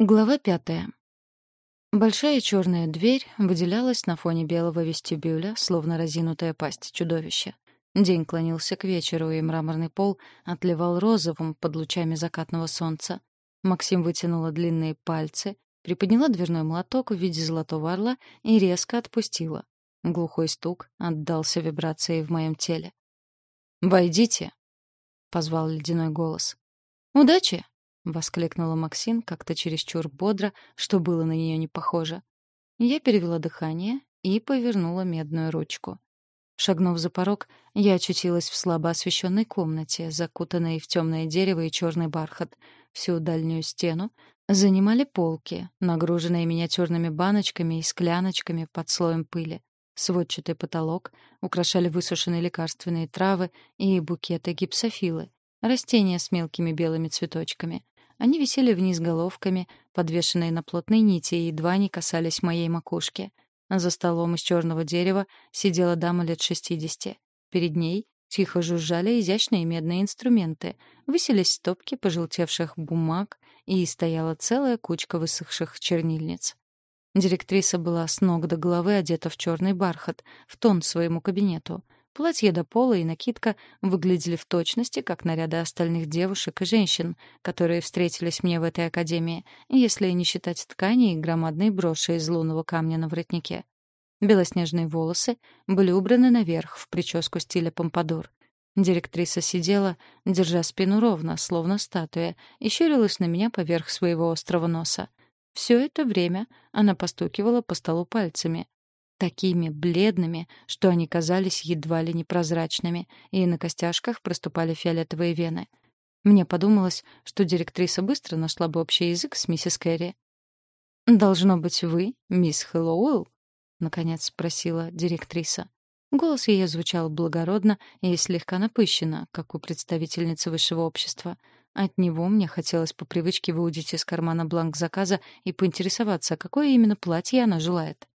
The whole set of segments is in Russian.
Глава пятая. Большая черная дверь выделялась на фоне белого вестибюля, словно разинутая пасть чудовища. День клонился к вечеру, и мраморный пол отливал розовым под лучами закатного солнца. Максим вытянула длинные пальцы, приподняла дверной молоток в виде золотого орла и резко отпустила. Глухой стук отдался вибрацией в моем теле. «Войдите!» — позвал ледяной голос. «Удачи!» — воскликнула Максин как-то чересчур бодро, что было на нее не похоже. Я перевела дыхание и повернула медную ручку. Шагнув за порог, я очутилась в слабо освещенной комнате, закутанной в темное дерево и черный бархат. Всю дальнюю стену занимали полки, нагруженные миниатюрными баночками и скляночками под слоем пыли. Сводчатый потолок украшали высушенные лекарственные травы и букеты гипсофилы, растения с мелкими белыми цветочками. Они висели вниз головками, подвешенные на плотной нити, и едва не касались моей макушки. За столом из черного дерева сидела дама лет шестидесяти. Перед ней тихо жужжали изящные медные инструменты, высились стопки пожелтевших бумаг, и стояла целая кучка высохших чернильниц. Директриса была с ног до головы одета в черный бархат, в тон своему кабинету — Платье до пола и накидка выглядели в точности, как наряды остальных девушек и женщин, которые встретились мне в этой академии, если не считать ткани и громадной броши из лунного камня на воротнике. Белоснежные волосы были убраны наверх в прическу стиля помпадур. Директриса сидела, держа спину ровно, словно статуя, и щурилась на меня поверх своего острого носа. Все это время она постукивала по столу пальцами, такими бледными, что они казались едва ли непрозрачными, и на костяшках проступали фиолетовые вены. Мне подумалось, что директриса быстро нашла бы общий язык с миссис Кэрри. «Должно быть вы, мисс Хэллоуэлл?» — наконец спросила директриса. Голос ее звучал благородно и слегка напыщенно, как у представительницы высшего общества. От него мне хотелось по привычке выудить из кармана бланк заказа и поинтересоваться, какое именно платье она желает.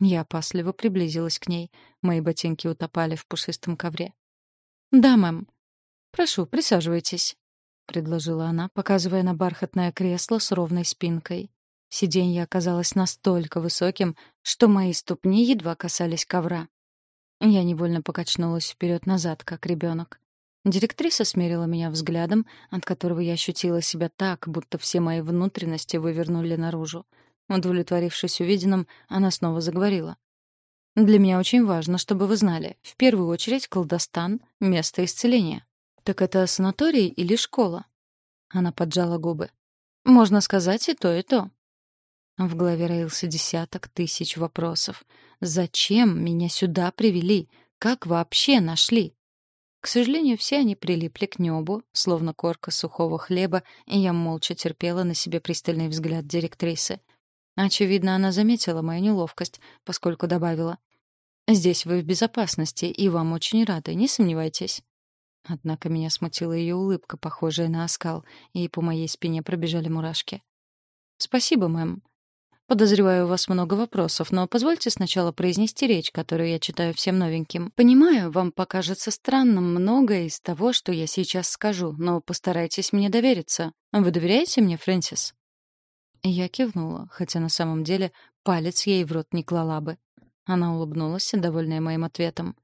Я опасливо приблизилась к ней. Мои ботинки утопали в пушистом ковре. «Да, мэм». «Прошу, присаживайтесь», — предложила она, показывая на бархатное кресло с ровной спинкой. Сиденье оказалось настолько высоким, что мои ступни едва касались ковра. Я невольно покачнулась вперед-назад, как ребенок. Директриса смерила меня взглядом, от которого я ощутила себя так, будто все мои внутренности вывернули наружу. Удовлетворившись увиденным, она снова заговорила. «Для меня очень важно, чтобы вы знали. В первую очередь, колдостан — место исцеления. Так это санаторий или школа?» Она поджала губы. «Можно сказать и то, и то». В голове роился десяток тысяч вопросов. «Зачем меня сюда привели? Как вообще нашли?» К сожалению, все они прилипли к небу, словно корка сухого хлеба, и я молча терпела на себе пристальный взгляд директрисы — Очевидно, она заметила мою неловкость, поскольку добавила. «Здесь вы в безопасности, и вам очень рады, не сомневайтесь». Однако меня смутила ее улыбка, похожая на оскал, и по моей спине пробежали мурашки. «Спасибо, мэм. Подозреваю, у вас много вопросов, но позвольте сначала произнести речь, которую я читаю всем новеньким. Понимаю, вам покажется странным многое из того, что я сейчас скажу, но постарайтесь мне довериться. Вы доверяете мне, Фрэнсис?» Я кивнула, хотя на самом деле палец ей в рот не клала бы. Она улыбнулась, довольная моим ответом.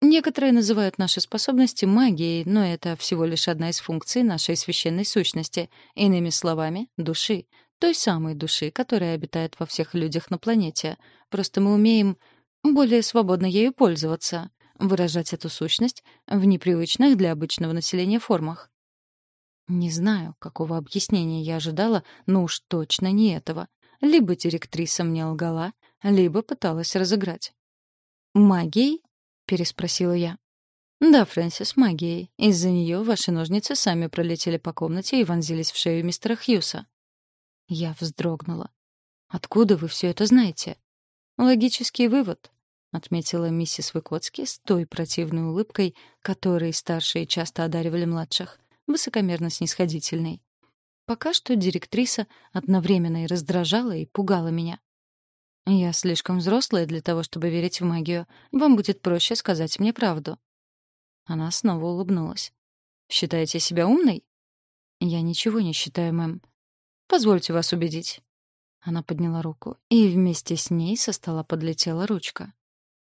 Некоторые называют наши способности магией, но это всего лишь одна из функций нашей священной сущности, иными словами, души, той самой души, которая обитает во всех людях на планете. Просто мы умеем более свободно ею пользоваться, выражать эту сущность в непривычных для обычного населения формах. Не знаю, какого объяснения я ожидала, но уж точно не этого. Либо директриса мне лгала, либо пыталась разыграть. «Магией?» — переспросила я. «Да, Фрэнсис, магией. Из-за нее ваши ножницы сами пролетели по комнате и вонзились в шею мистера Хьюса». Я вздрогнула. «Откуда вы все это знаете?» «Логический вывод», — отметила миссис Выкоцки с той противной улыбкой, которой старшие часто одаривали младших высокомерно снисходительной. Пока что директриса одновременно и раздражала, и пугала меня. «Я слишком взрослая для того, чтобы верить в магию. Вам будет проще сказать мне правду». Она снова улыбнулась. «Считаете себя умной?» «Я ничего не считаю, мэм». Позвольте вас убедить». Она подняла руку, и вместе с ней со стола подлетела ручка.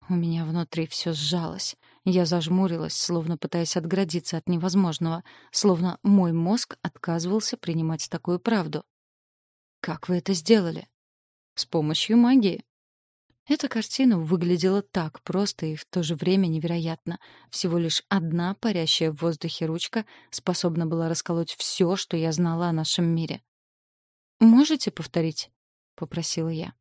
У меня внутри все сжалось. Я зажмурилась, словно пытаясь отградиться от невозможного, словно мой мозг отказывался принимать такую правду. «Как вы это сделали?» «С помощью магии». Эта картина выглядела так просто и в то же время невероятно. Всего лишь одна парящая в воздухе ручка способна была расколоть все, что я знала о нашем мире. «Можете повторить?» — попросила я.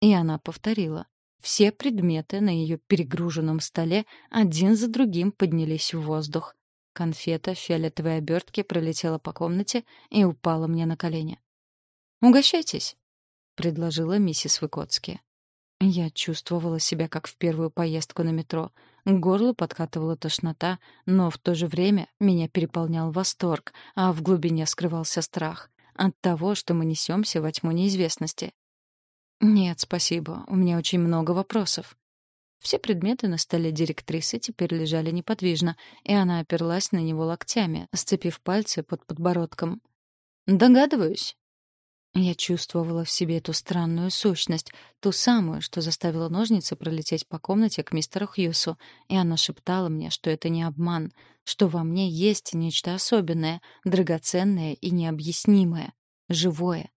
И она повторила. Все предметы на ее перегруженном столе один за другим поднялись в воздух. Конфета в фиолетовой обертке пролетела по комнате и упала мне на колени. «Угощайтесь», — предложила миссис Выкоцки. Я чувствовала себя как в первую поездку на метро. К горлу подкатывала тошнота, но в то же время меня переполнял восторг, а в глубине скрывался страх от того, что мы несемся во тьму неизвестности. «Нет, спасибо. У меня очень много вопросов». Все предметы на столе директрисы теперь лежали неподвижно, и она оперлась на него локтями, сцепив пальцы под подбородком. «Догадываюсь». Я чувствовала в себе эту странную сущность, ту самую, что заставила ножницы пролететь по комнате к мистеру Хьюсу, и она шептала мне, что это не обман, что во мне есть нечто особенное, драгоценное и необъяснимое, живое.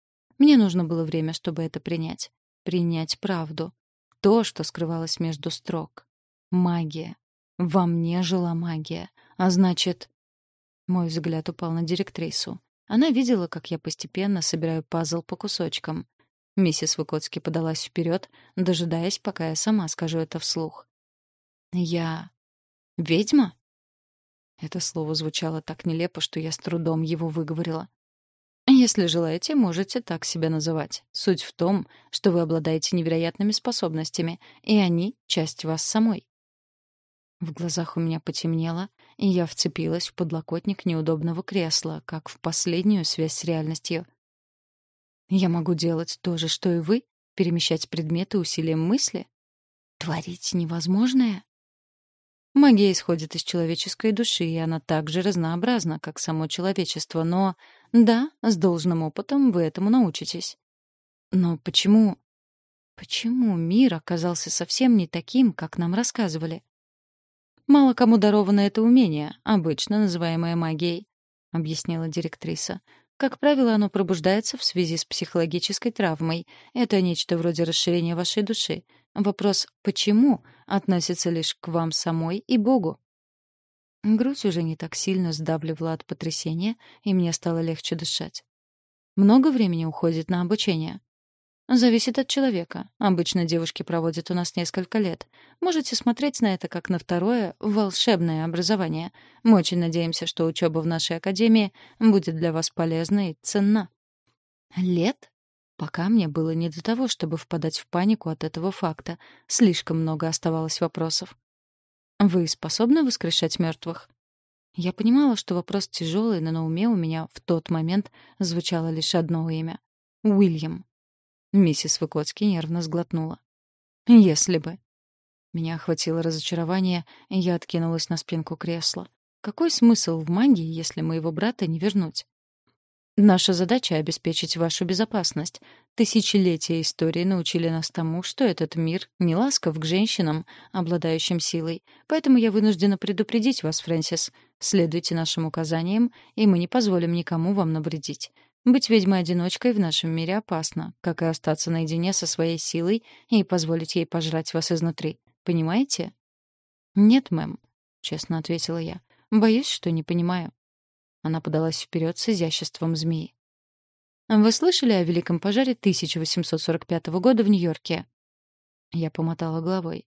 Мне нужно было время, чтобы это принять. Принять правду. То, что скрывалось между строк. Магия. Во мне жила магия. А значит... Мой взгляд упал на директрису. Она видела, как я постепенно собираю пазл по кусочкам. Миссис Выкоцки подалась вперед, дожидаясь, пока я сама скажу это вслух. «Я... ведьма?» Это слово звучало так нелепо, что я с трудом его выговорила. Если желаете, можете так себя называть. Суть в том, что вы обладаете невероятными способностями, и они — часть вас самой. В глазах у меня потемнело, и я вцепилась в подлокотник неудобного кресла, как в последнюю связь с реальностью. Я могу делать то же, что и вы, перемещать предметы усилием мысли? Творить невозможное? Магия исходит из человеческой души, и она так же разнообразна, как само человечество, но да, с должным опытом вы этому научитесь. Но почему... Почему мир оказался совсем не таким, как нам рассказывали? Мало кому даровано это умение, обычно называемое магией, объяснила директриса. Как правило, оно пробуждается в связи с психологической травмой. Это нечто вроде расширения вашей души. Вопрос «почему?» относится лишь к вам самой и Богу. Грудь уже не так сильно сдавливала от потрясения, и мне стало легче дышать. Много времени уходит на обучение. Зависит от человека. Обычно девушки проводят у нас несколько лет. Можете смотреть на это как на второе волшебное образование. Мы очень надеемся, что учеба в нашей академии будет для вас полезна и ценна. Лет? Пока мне было не до того, чтобы впадать в панику от этого факта. Слишком много оставалось вопросов. Вы способны воскрешать мертвых? Я понимала, что вопрос тяжелый, но на уме у меня в тот момент звучало лишь одно имя — Уильям. Миссис Выкоцки нервно сглотнула. «Если бы». Меня охватило разочарование, и я откинулась на спинку кресла. Какой смысл в магии, если моего брата не вернуть? Наша задача — обеспечить вашу безопасность. Тысячелетия истории научили нас тому, что этот мир не ласков к женщинам, обладающим силой. Поэтому я вынуждена предупредить вас, Фрэнсис. Следуйте нашим указаниям, и мы не позволим никому вам навредить. Быть ведьмой-одиночкой в нашем мире опасно, как и остаться наедине со своей силой и позволить ей пожрать вас изнутри. Понимаете? «Нет, мэм», — честно ответила я. «Боюсь, что не понимаю». Она подалась вперед с изяществом змеи. «Вы слышали о Великом пожаре 1845 года в Нью-Йорке?» Я помотала головой.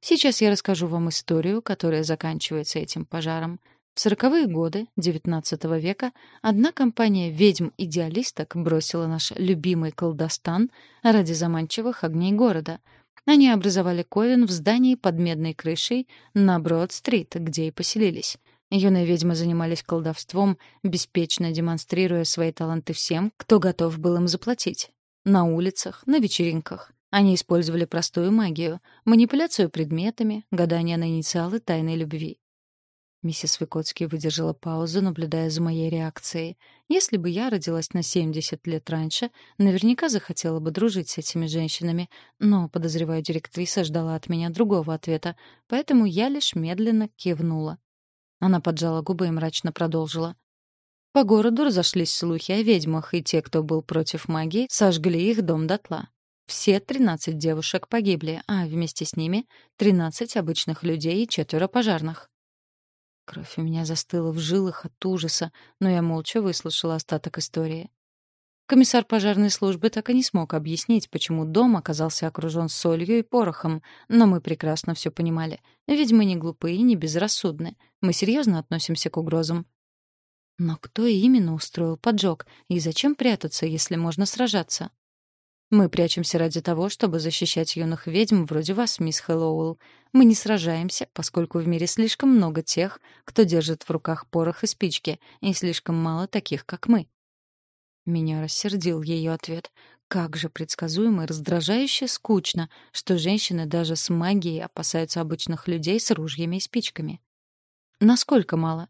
«Сейчас я расскажу вам историю, которая заканчивается этим пожаром. В сороковые годы XIX века одна компания ведьм-идеалисток бросила наш любимый колдостан ради заманчивых огней города. Они образовали ковен в здании под медной крышей на Брод-стрит, где и поселились. Юные ведьмы занимались колдовством, беспечно демонстрируя свои таланты всем, кто готов был им заплатить. На улицах, на вечеринках. Они использовали простую магию, манипуляцию предметами, гадание на инициалы тайной любви. Миссис Викотский выдержала паузу, наблюдая за моей реакцией. Если бы я родилась на 70 лет раньше, наверняка захотела бы дружить с этими женщинами, но, подозреваю, директриса ждала от меня другого ответа, поэтому я лишь медленно кивнула. Она поджала губы и мрачно продолжила. По городу разошлись слухи о ведьмах, и те, кто был против магии, сожгли их дом дотла. Все 13 девушек погибли, а вместе с ними 13 обычных людей и четверо пожарных. Кровь у меня застыла в жилах от ужаса, но я молча выслушала остаток истории. Комиссар пожарной службы так и не смог объяснить, почему дом оказался окружен солью и порохом, но мы прекрасно все понимали. Ведь мы не глупые и не безрассудны. Мы серьезно относимся к угрозам. Но кто именно устроил поджог, и зачем прятаться, если можно сражаться? Мы прячемся ради того, чтобы защищать юных ведьм вроде вас, мисс Хэллоуэлл. Мы не сражаемся, поскольку в мире слишком много тех, кто держит в руках порох и спички, и слишком мало таких, как мы. Меня рассердил ее ответ. Как же предсказуемо и раздражающе скучно, что женщины даже с магией опасаются обычных людей с ружьями и спичками. Насколько мало?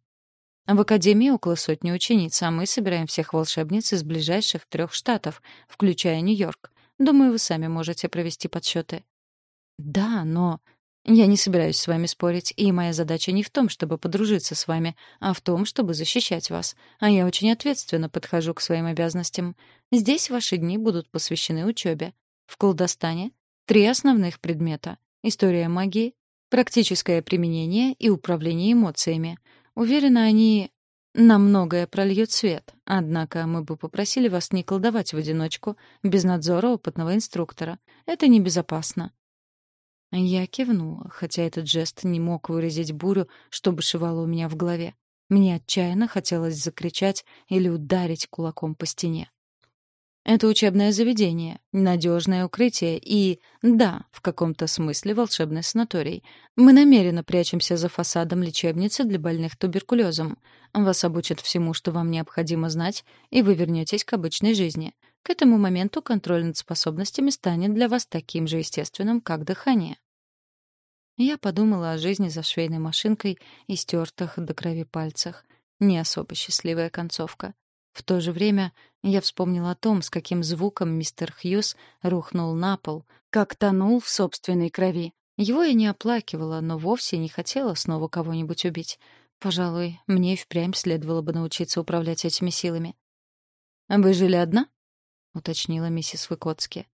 В академии около сотни учениц, а мы собираем всех волшебниц из ближайших трех штатов, включая Нью-Йорк. Думаю, вы сами можете провести подсчеты. Да, но я не собираюсь с вами спорить, и моя задача не в том, чтобы подружиться с вами, а в том, чтобы защищать вас. А я очень ответственно подхожу к своим обязанностям. Здесь ваши дни будут посвящены учебе. В колдостане три основных предмета: история магии, практическое применение и управление эмоциями. Уверена, они на многое прольют свет. Однако мы бы попросили вас не колдовать в одиночку, без надзора опытного инструктора. Это небезопасно. Я кивнула, хотя этот жест не мог выразить бурю, что бушевало у меня в голове. Мне отчаянно хотелось закричать или ударить кулаком по стене. Это учебное заведение, надежное укрытие и, да, в каком-то смысле волшебный санаторий. Мы намеренно прячемся за фасадом лечебницы для больных туберкулезом. Вас обучат всему, что вам необходимо знать, и вы вернетесь к обычной жизни. К этому моменту контроль над способностями станет для вас таким же естественным, как дыхание. Я подумала о жизни за швейной машинкой и стертых до крови пальцах. Не особо счастливая концовка. В то же время я вспомнила о том, с каким звуком мистер Хьюз рухнул на пол, как тонул в собственной крови. Его я не оплакивала, но вовсе не хотела снова кого-нибудь убить. Пожалуй, мне и впрямь следовало бы научиться управлять этими силами. «Вы жили одна?» — уточнила миссис Выкоцки.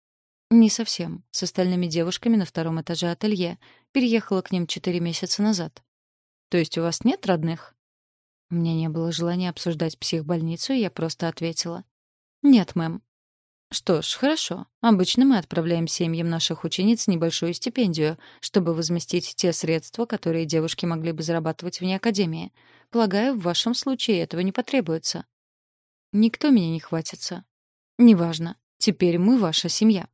«Не совсем. С остальными девушками на втором этаже ателье. Переехала к ним четыре месяца назад». «То есть у вас нет родных?» У меня не было желания обсуждать психбольницу, и я просто ответила. «Нет, мэм». «Что ж, хорошо. Обычно мы отправляем семьям наших учениц небольшую стипендию, чтобы возместить те средства, которые девушки могли бы зарабатывать вне академии. Полагаю, в вашем случае этого не потребуется». «Никто меня не хватится». «Неважно. Теперь мы ваша семья».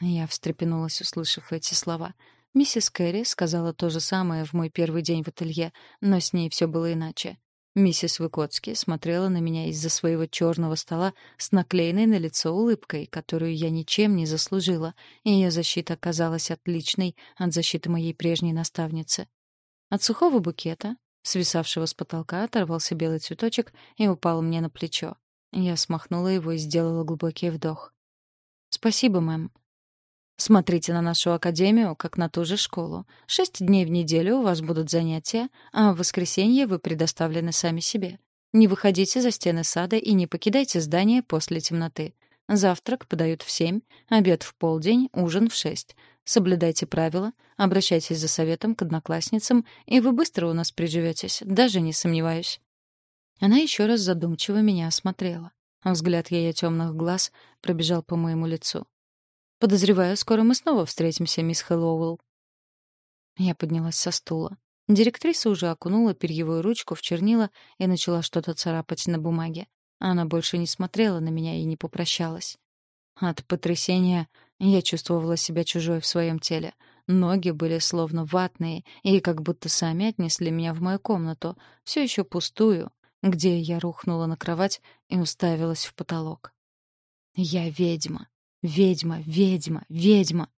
Я встрепенулась, услышав эти слова. Миссис Кэрри сказала то же самое в мой первый день в ателье, но с ней все было иначе. Миссис Выкоцки смотрела на меня из-за своего черного стола с наклеенной на лицо улыбкой, которую я ничем не заслужила, и ее защита оказалась отличной от защиты моей прежней наставницы. От сухого букета, свисавшего с потолка, оторвался белый цветочек и упал мне на плечо. Я смахнула его и сделала глубокий вдох. «Спасибо, мэм. Смотрите на нашу академию, как на ту же школу. Шесть дней в неделю у вас будут занятия, а в воскресенье вы предоставлены сами себе. Не выходите за стены сада и не покидайте здание после темноты. Завтрак подают в семь, обед в полдень, ужин в шесть. Соблюдайте правила, обращайтесь за советом к одноклассницам, и вы быстро у нас приживетесь, даже не сомневаюсь. Она еще раз задумчиво меня осмотрела. Взгляд ее темных глаз пробежал по моему лицу. Подозреваю, скоро мы снова встретимся, мисс Хэллоуэлл. Я поднялась со стула. Директриса уже окунула перьевую ручку в чернила и начала что-то царапать на бумаге. Она больше не смотрела на меня и не попрощалась. От потрясения я чувствовала себя чужой в своем теле. Ноги были словно ватные и как будто сами отнесли меня в мою комнату, все еще пустую, где я рухнула на кровать и уставилась в потолок. Я ведьма. Ведьма, ведьма, ведьма.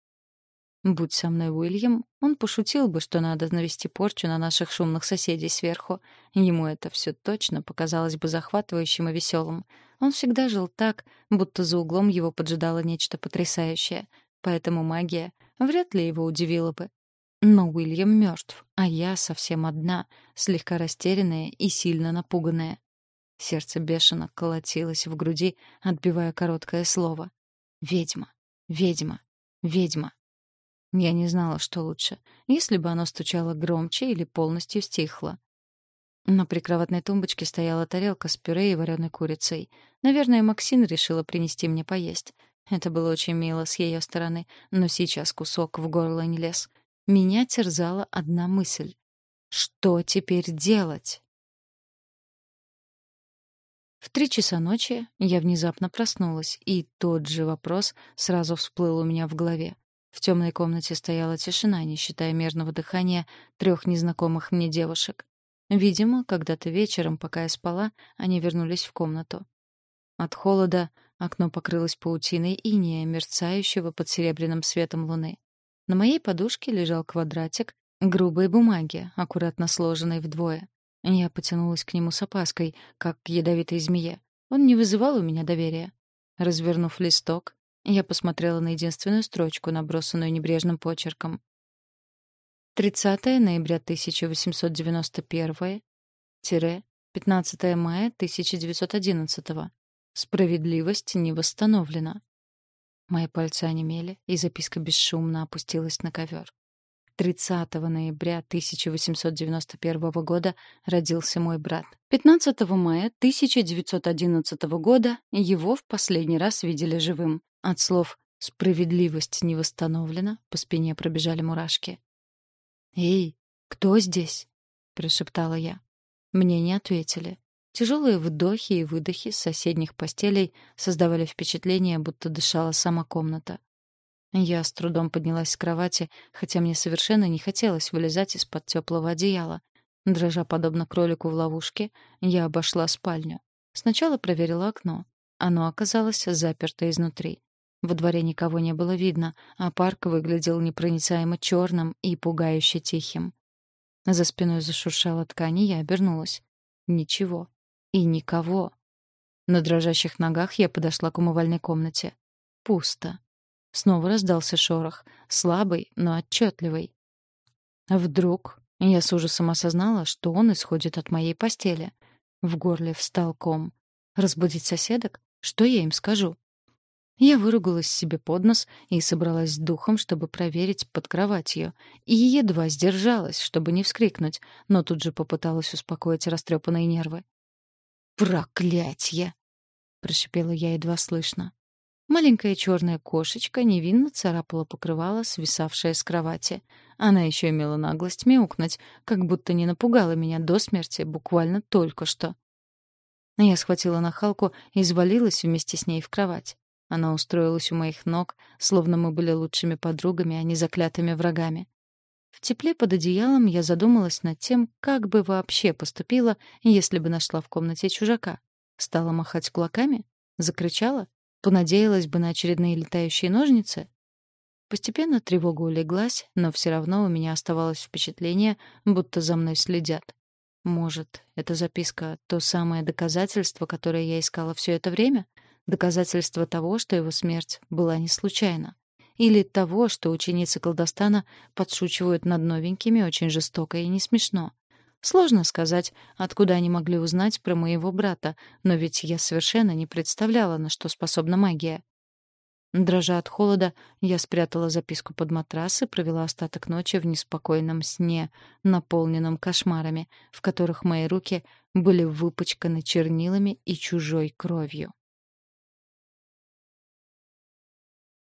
Будь со мной Уильям, он пошутил бы, что надо навести порчу на наших шумных соседей сверху. Ему это все точно показалось бы захватывающим и веселым. Он всегда жил так, будто за углом его поджидало нечто потрясающее. Поэтому магия вряд ли его удивила бы. Но Уильям мертв, а я совсем одна, слегка растерянная и сильно напуганная. Сердце бешено колотилось в груди, отбивая короткое слово. «Ведьма! Ведьма! Ведьма!» Я не знала, что лучше, если бы оно стучало громче или полностью стихло. На прикроватной тумбочке стояла тарелка с пюре и вареной курицей. Наверное, Максин решила принести мне поесть. Это было очень мило с ее стороны, но сейчас кусок в горло не лез — меня терзала одна мысль. Что теперь делать? В три часа ночи я внезапно проснулась, и тот же вопрос сразу всплыл у меня в голове. В темной комнате стояла тишина, не считая мерного дыхания трех незнакомых мне девушек. Видимо, когда-то вечером, пока я спала, они вернулись в комнату. От холода окно покрылось паутиной инея, мерцающего под серебряным светом луны. На моей подушке лежал квадратик грубой бумаги, аккуратно сложенной вдвое. Я потянулась к нему с опаской, как к ядовитой змее. Он не вызывал у меня доверия. Развернув листок, я посмотрела на единственную строчку, набросанную небрежным почерком. 30 ноября 1891 15 мая 1911 Справедливость не восстановлена. Мои пальцы онемели, и записка бесшумно опустилась на ковер. 30 ноября 1891 года родился мой брат. 15 мая 1911 года его в последний раз видели живым. От слов «справедливость не восстановлена» по спине пробежали мурашки. «Эй, кто здесь?» — прошептала я. Мне не ответили. Тяжелые вдохи и выдохи с соседних постелей создавали впечатление, будто дышала сама комната. Я с трудом поднялась с кровати, хотя мне совершенно не хотелось вылезать из-под теплого одеяла. Дрожа подобно кролику в ловушке, я обошла спальню. Сначала проверила окно. Оно оказалось заперто изнутри. Во дворе никого не было видно, а парк выглядел непроницаемо черным и пугающе тихим. За спиной зашуршала ткань, и я обернулась. Ничего. И никого. На дрожащих ногах я подошла к умывальной комнате. Пусто. Снова раздался шорох, слабый, но отчетливый. Вдруг я с ужасом осознала, что он исходит от моей постели. В горле встал ком. Разбудить соседок? Что я им скажу? Я выругалась себе под нос и собралась с духом, чтобы проверить под кроватью. И едва сдержалась, чтобы не вскрикнуть, но тут же попыталась успокоить растрепанные нервы. «Проклятье!» — прошипела я едва слышно. Маленькая черная кошечка невинно царапала покрывало, свисавшее с кровати. Она еще имела наглость мяукнуть, как будто не напугала меня до смерти буквально только что. Я схватила нахалку и свалилась вместе с ней в кровать. Она устроилась у моих ног, словно мы были лучшими подругами, а не заклятыми врагами. Тепле под одеялом я задумалась над тем, как бы вообще поступила, если бы нашла в комнате чужака. Стала махать кулаками? Закричала? Понадеялась бы на очередные летающие ножницы? Постепенно тревога улеглась, но все равно у меня оставалось впечатление, будто за мной следят. Может, эта записка — то самое доказательство, которое я искала все это время? Доказательство того, что его смерть была не случайна или того, что ученицы колдостана подшучивают над новенькими очень жестоко и не смешно. Сложно сказать, откуда они могли узнать про моего брата, но ведь я совершенно не представляла, на что способна магия. Дрожа от холода, я спрятала записку под матрас и провела остаток ночи в неспокойном сне, наполненном кошмарами, в которых мои руки были выпачканы чернилами и чужой кровью.